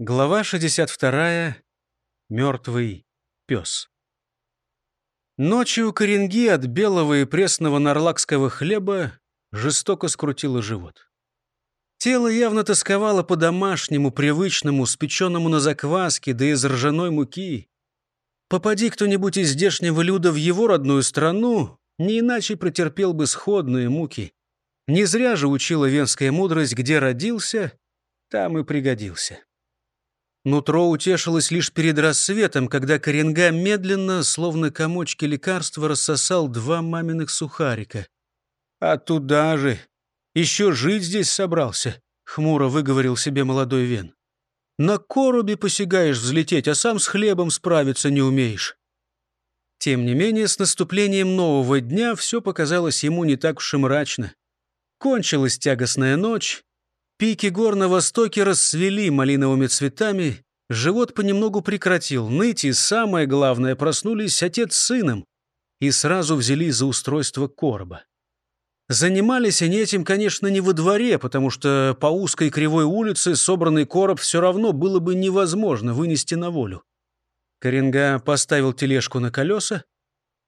Глава 62. Мертвый пес. Ночью коренги от белого и пресного нарлакского хлеба жестоко скрутило живот. Тело явно тосковало по домашнему, привычному, спеченному на закваске, да из ржаной муки. Попади кто-нибудь из здешнего люда в его родную страну, не иначе претерпел бы сходные муки. Не зря же учила венская мудрость, где родился, там и пригодился. Нутро утешилось лишь перед рассветом, когда Коренга медленно, словно комочки лекарства, рассосал два маминых сухарика. «А туда же! Еще жить здесь собрался!» — хмуро выговорил себе молодой Вен. «На коробе посягаешь взлететь, а сам с хлебом справиться не умеешь». Тем не менее, с наступлением нового дня все показалось ему не так уж и мрачно. Кончилась тягостная ночь, Пики гор на востоке расцвели малиновыми цветами, живот понемногу прекратил ныть, и самое главное, проснулись отец с сыном и сразу взялись за устройство короба. Занимались они этим, конечно, не во дворе, потому что по узкой кривой улице собранный короб все равно было бы невозможно вынести на волю. Коренга поставил тележку на колеса,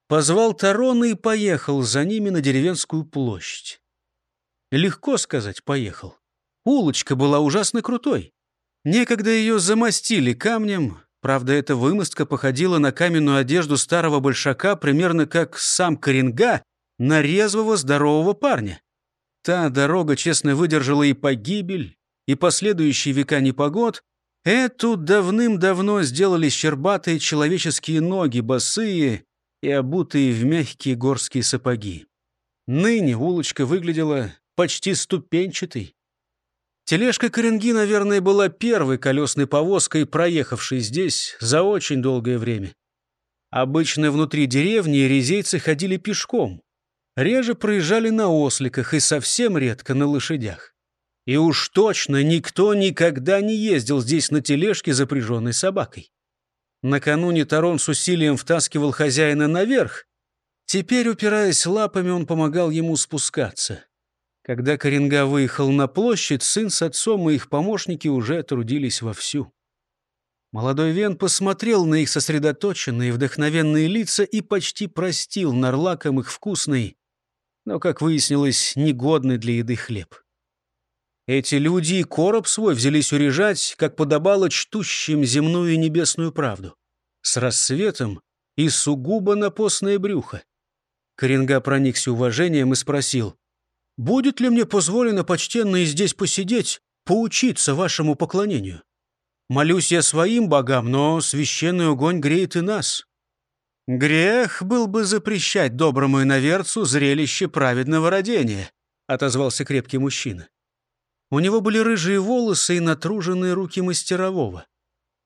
позвал Тарона и поехал за ними на деревенскую площадь. Легко сказать «поехал». Улочка была ужасно крутой. Некогда ее замостили камнем. Правда, эта вымостка походила на каменную одежду старого большака, примерно как сам Коренга на резвого здорового парня. Та дорога честно выдержала и погибель, и последующие века непогод. Эту давным-давно сделали щербатые человеческие ноги, босые и обутые в мягкие горские сапоги. Ныне улочка выглядела почти ступенчатой. Тележка Коренги, наверное, была первой колесной повозкой, проехавшей здесь за очень долгое время. Обычно внутри деревни резейцы ходили пешком. Реже проезжали на осликах и совсем редко на лошадях. И уж точно никто никогда не ездил здесь на тележке, запряженной собакой. Накануне Тарон с усилием втаскивал хозяина наверх. Теперь, упираясь лапами, он помогал ему спускаться. Когда Коренга выехал на площадь, сын с отцом и их помощники уже трудились вовсю. Молодой Вен посмотрел на их сосредоточенные, вдохновенные лица и почти простил нарлакам их вкусный, но, как выяснилось, негодный для еды хлеб. Эти люди и короб свой взялись урежать, как подобало чтущим земную и небесную правду. С рассветом и сугубо на постное брюхо. Коренга проникся уважением и спросил, будет ли мне позволено, почтенно, и здесь посидеть, поучиться вашему поклонению? Молюсь я своим богам, но священный огонь греет и нас. Грех был бы запрещать доброму иноверцу зрелище праведного родения, отозвался крепкий мужчина. У него были рыжие волосы и натруженные руки мастерового.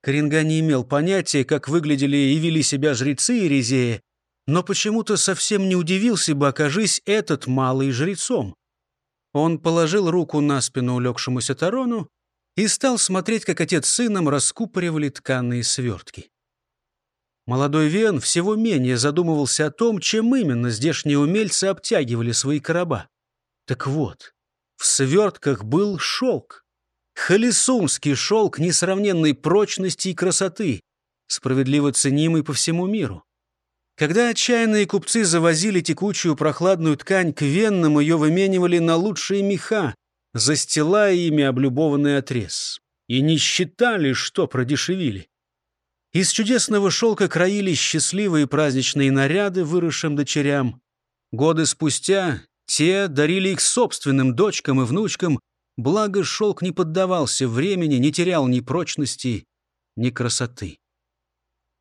Коренга не имел понятия, как выглядели и вели себя жрецы Ерезея, но почему-то совсем не удивился бы, окажись этот малый жрецом. Он положил руку на спину улегшемуся Тарону и стал смотреть, как отец с сыном раскупоривали тканые свертки. Молодой Вен всего менее задумывался о том, чем именно здешние умельцы обтягивали свои короба. Так вот, в свертках был шелк. Халисумский шелк несравненной прочности и красоты, справедливо ценимый по всему миру. Когда отчаянные купцы завозили текучую прохладную ткань к венным, ее выменивали на лучшие меха, застилая ими облюбованный отрез. И не считали, что продешевили. Из чудесного шелка краили счастливые праздничные наряды выросшим дочерям. Годы спустя те дарили их собственным дочкам и внучкам, благо шелк не поддавался времени, не терял ни прочности, ни красоты.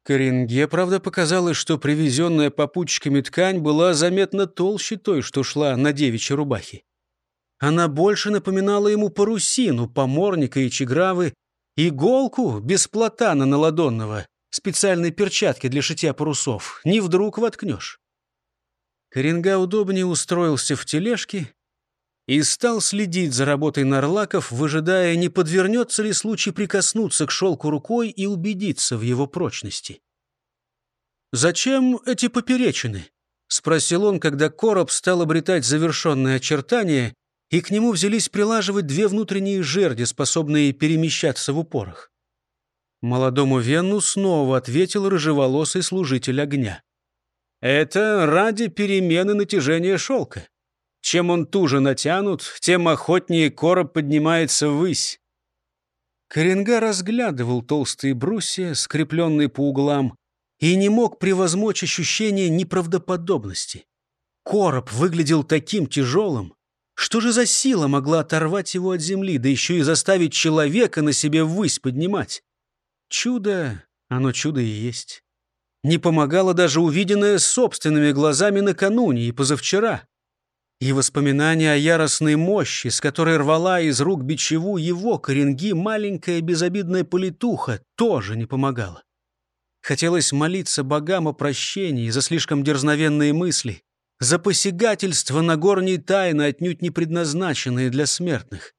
Коренге, правда, показалось, что привезенная попутчиками ткань была заметно толще той, что шла на девичьей рубахе. Она больше напоминала ему парусину, поморника и чегравы, иголку без платана наладонного, специальной перчатки для шитья парусов. Не вдруг воткнешь. Коренга удобнее устроился в тележке и стал следить за работой нарлаков, выжидая, не подвернется ли случай прикоснуться к шелку рукой и убедиться в его прочности. «Зачем эти поперечины?» — спросил он, когда короб стал обретать завершенные очертания, и к нему взялись прилаживать две внутренние жерди, способные перемещаться в упорах. Молодому Венну снова ответил рыжеволосый служитель огня. «Это ради перемены натяжения шелка. Чем он туже натянут, тем охотнее короб поднимается ввысь». Коренга разглядывал толстые брусья, скрепленные по углам, и не мог превозмочь ощущение неправдоподобности. Короб выглядел таким тяжелым. Что же за сила могла оторвать его от земли, да еще и заставить человека на себе ввысь поднимать? Чудо, оно чудо и есть. Не помогало даже увиденное собственными глазами накануне и позавчера. И воспоминания о яростной мощи, с которой рвала из рук бичеву его коренги маленькая безобидная политуха, тоже не помогала. Хотелось молиться богам о прощении за слишком дерзновенные мысли, за посягательство на горние тайны, отнюдь не предназначенные для смертных.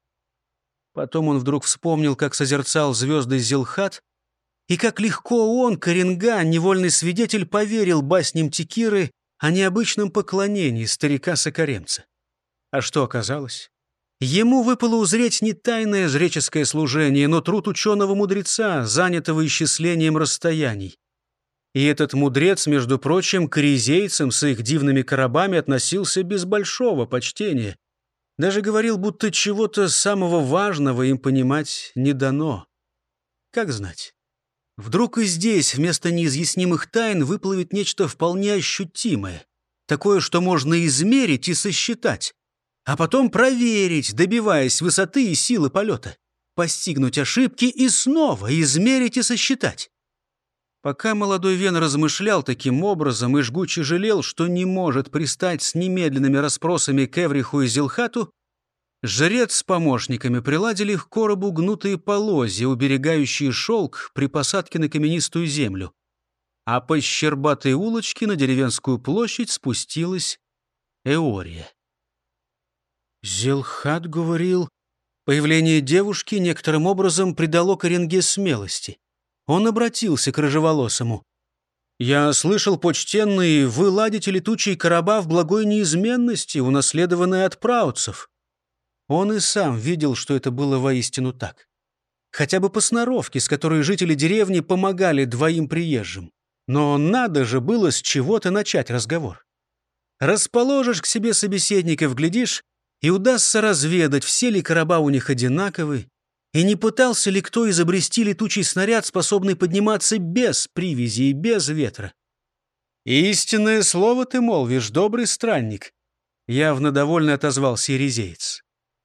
Потом он вдруг вспомнил, как созерцал звезды Зилхат, и как легко он, Коренга, невольный свидетель, поверил басням Текиры о необычном поклонении старика-сокаремца. А что оказалось? Ему выпало узреть не тайное жреческое служение, но труд ученого-мудреца, занятого исчислением расстояний. И этот мудрец, между прочим, к коризейцам с их дивными коробами относился без большого почтения. Даже говорил, будто чего-то самого важного им понимать не дано. Как знать? Вдруг и здесь вместо неизъяснимых тайн выплывет нечто вполне ощутимое. Такое, что можно измерить и сосчитать а потом проверить, добиваясь высоты и силы полета, постигнуть ошибки и снова измерить и сосчитать. Пока молодой Вен размышлял таким образом и жгуче жалел, что не может пристать с немедленными расспросами к Эвриху и Зилхату, жрец с помощниками приладили к коробу гнутые полозья, уберегающие шелк при посадке на каменистую землю. А по щербатой улочке на деревенскую площадь спустилась Эория. Зелхат говорил, появление девушки некоторым образом придало Коренге смелости. Он обратился к рыжеволосому. «Я слышал, почтенный, вы ладите летучие короба в благой неизменности, унаследованные от праутцев». Он и сам видел, что это было воистину так. Хотя бы по сноровке, с которой жители деревни помогали двоим приезжим. Но надо же было с чего-то начать разговор. Расположишь к себе собеседников, глядишь, и удастся разведать, все ли короба у них одинаковы, и не пытался ли кто изобрести летучий снаряд, способный подниматься без привязи и без ветра. «Истинное слово ты молвишь, добрый странник», — явно довольно отозвался Ерезеец.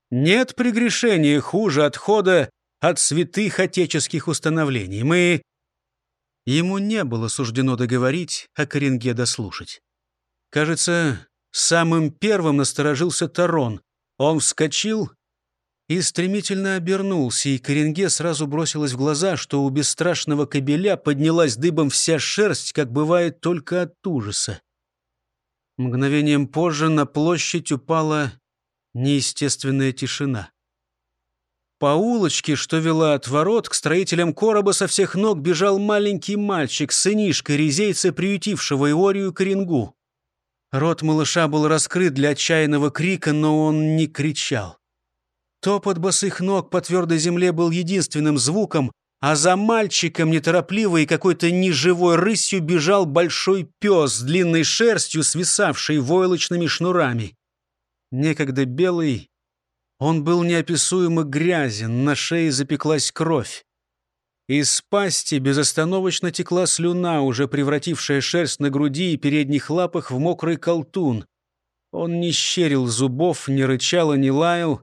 «Нет прегрешения хуже отхода от святых отеческих установлений. Мы...» Ему не было суждено договорить, а Коренге дослушать. Кажется, самым первым насторожился Тарон, он вскочил и стремительно обернулся, и Коренге сразу бросилось в глаза, что у бесстрашного кобеля поднялась дыбом вся шерсть, как бывает только от ужаса. Мгновением позже на площадь упала неестественная тишина. По улочке, что вела от ворот, к строителям короба со всех ног бежал маленький мальчик, сынишка резейца, приютившего Иорию Коренгу. Рот малыша был раскрыт для отчаянного крика, но он не кричал. Топот босых ног по твердой земле был единственным звуком, а за мальчиком неторопливо и какой-то неживой рысью бежал большой пес с длинной шерстью, свисавшей войлочными шнурами. Некогда белый, он был неописуемо грязен, на шее запеклась кровь. Из пасти безостановочно текла слюна, уже превратившая шерсть на груди и передних лапах в мокрый колтун. Он не щерил зубов, не рычал и не лаял.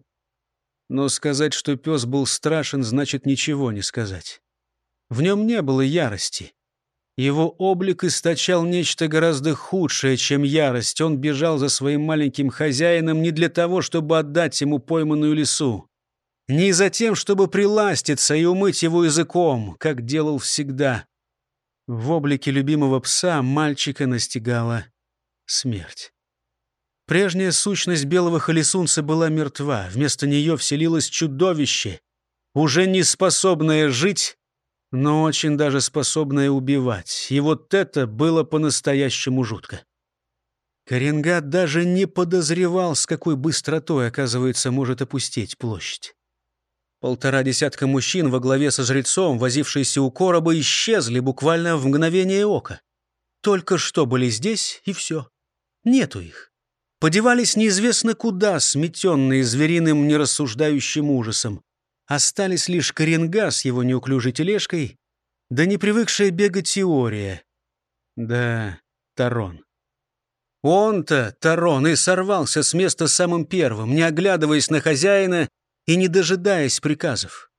Но сказать, что пес был страшен, значит ничего не сказать. В нем не было ярости. Его облик источал нечто гораздо худшее, чем ярость. Он бежал за своим маленьким хозяином не для того, чтобы отдать ему пойманную лису. Не за тем, чтобы приластиться и умыть его языком, как делал всегда. В облике любимого пса мальчика настигала смерть. Прежняя сущность белого холесунца была мертва. Вместо нее вселилось чудовище, уже не способное жить, но очень даже способное убивать. И вот это было по-настоящему жутко. Коренгат даже не подозревал, с какой быстротой, оказывается, может опустить площадь. Полтора десятка мужчин во главе со жрецом, возившиеся у короба, исчезли буквально в мгновение ока. Только что были здесь, и все. Нету их. Подевались неизвестно куда, сметенные звериным нерассуждающим ужасом. Остались лишь Коренга с его неуклюжей тележкой, да не привыкшая бегать теория. Да, Тарон. Он-то, Тарон, и сорвался с места самым первым, не оглядываясь на хозяина и не дожидаясь приказов.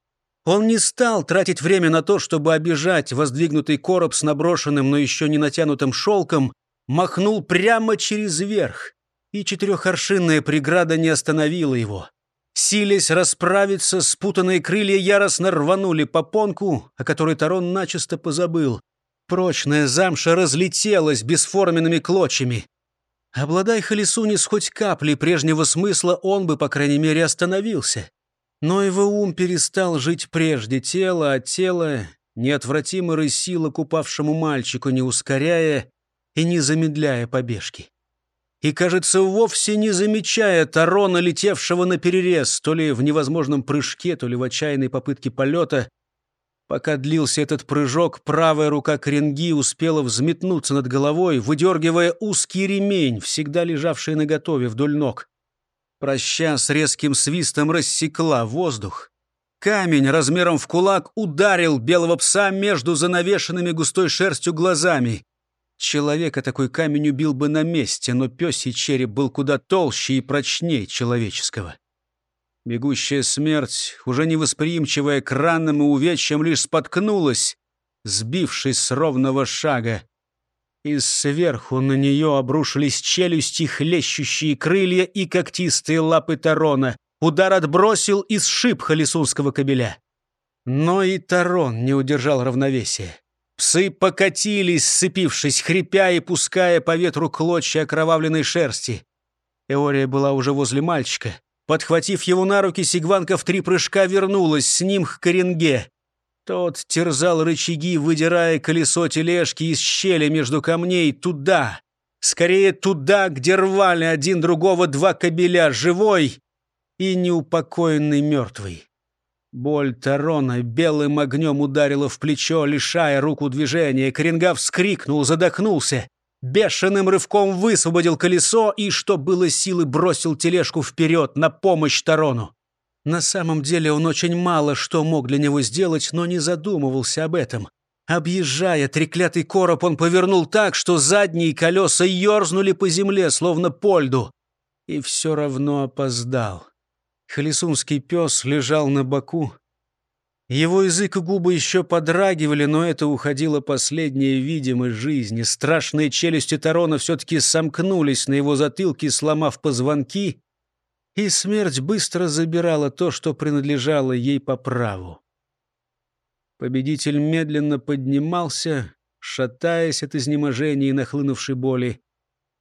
Он не стал тратить время на то, чтобы обижать воздвигнутый короб с наброшенным, но еще не натянутым шелком, махнул прямо через верх, и четырехоршинная преграда не остановила его. Силясь расправиться, спутанные крылья яростно рванули попонку, о которой Тарон начисто позабыл. Прочная замша разлетелась бесформенными клочьями. Обладай Халисунис хоть каплей прежнего смысла, он бы, по крайней мере, остановился. Но его ум перестал жить прежде тела, а тело неотвратимо рысило к упавшему мальчику, не ускоряя и не замедляя побежки и, кажется, вовсе не замечая Тарона, летевшего на перерез, то ли в невозможном прыжке, то ли в отчаянной попытке полета. Пока длился этот прыжок, правая рука Коренги успела взметнуться над головой, выдергивая узкий ремень, всегда лежавший наготове вдоль ног. Проща с резким свистом рассекла воздух. Камень размером в кулак ударил белого пса между занавешенными густой шерстью глазами. Человека такой камень убил бы на месте, но пёсий череп был куда толще и прочнее человеческого. Бегущая смерть, уже невосприимчивая к ранным и увечьям, лишь споткнулась, сбившись с ровного шага. И сверху на нее обрушились челюсти, хлещущие крылья и когтистые лапы Тарона. Удар отбросил и сшиб холесунского кобеля. Но и Тарон не удержал равновесия. Псы покатились, сцепившись, хрипя и пуская по ветру клочья окровавленной шерсти. Эория была уже возле мальчика. Подхватив его на руки, Сигванка в три прыжка вернулась с ним к коренге. Тот терзал рычаги, выдирая колесо тележки из щели между камней туда. Скорее туда, где рвали один другого два кобеля, живой и неупокоенный мертвый. Боль Тарона белым огнем ударила в плечо, лишая руку движения. Коренга вскрикнул, задохнулся. Бешеным рывком высвободил колесо и, что было силы, бросил тележку вперед на помощь Тарону. На самом деле он очень мало что мог для него сделать, но не задумывался об этом. Объезжая треклятый короб, он повернул так, что задние колеса ерзнули по земле, словно по льду. И все равно опоздал. Халисунский пес лежал на боку. Его язык и губы еще подрагивали, но это уходила последняя видимость жизни. Страшные челюсти Тарона все-таки сомкнулись на его затылке, сломав позвонки, и смерть быстро забирала то, что принадлежало ей по праву. Победитель медленно поднимался, шатаясь от изнеможения и нахлынувшей боли.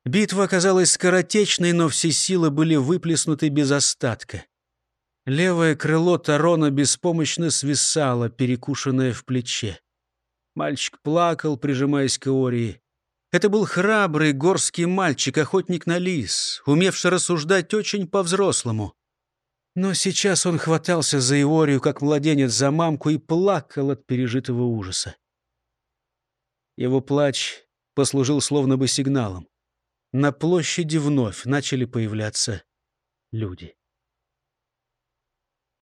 Битва оказалась скоротечной, но все силы были выплеснуты без остатка. Левое крыло Тарона беспомощно свисало, перекушенное в плече. Мальчик плакал, прижимаясь к Ории. Это был храбрый горский мальчик, охотник на лис, умевший рассуждать очень по-взрослому. Но сейчас он хватался за Иорию, как младенец за мамку, и плакал от пережитого ужаса. Его плач послужил словно бы сигналом. На площади вновь начали появляться люди.